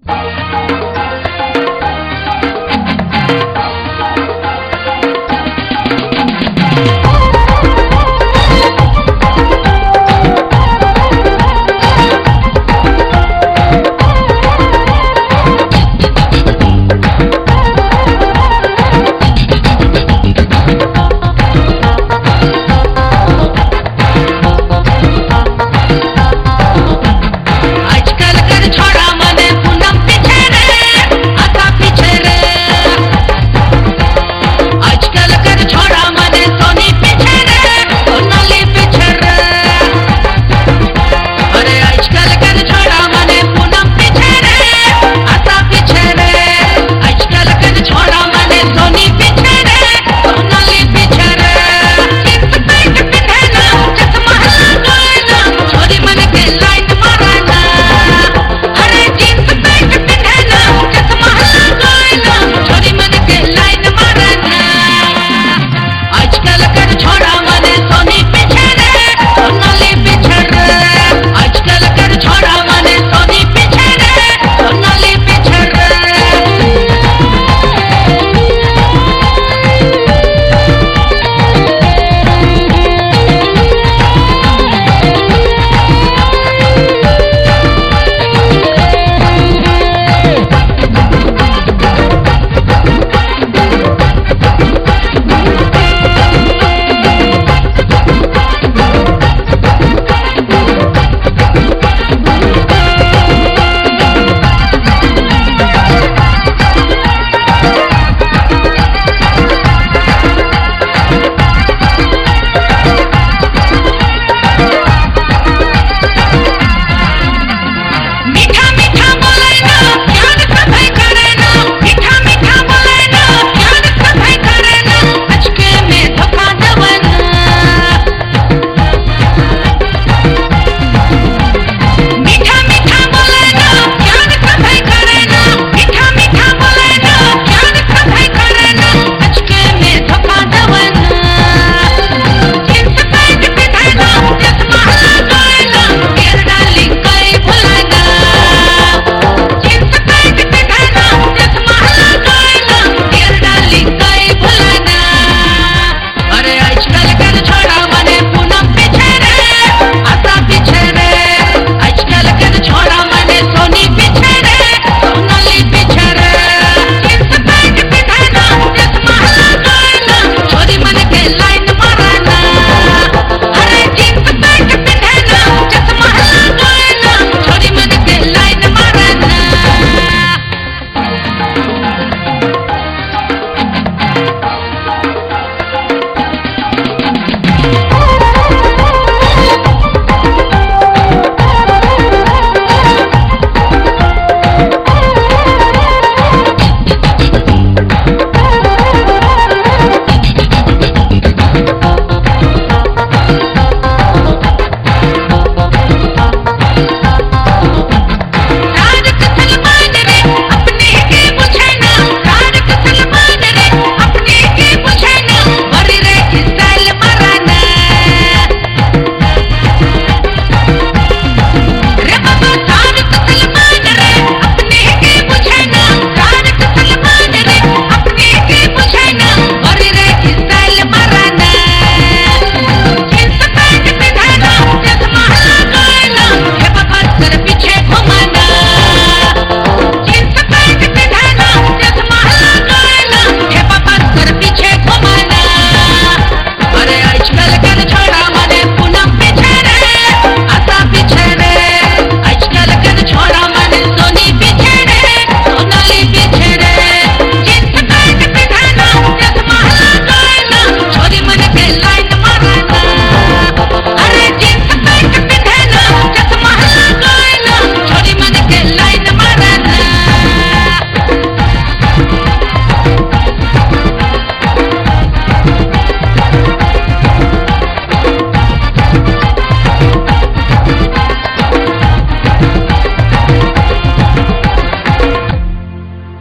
Bye.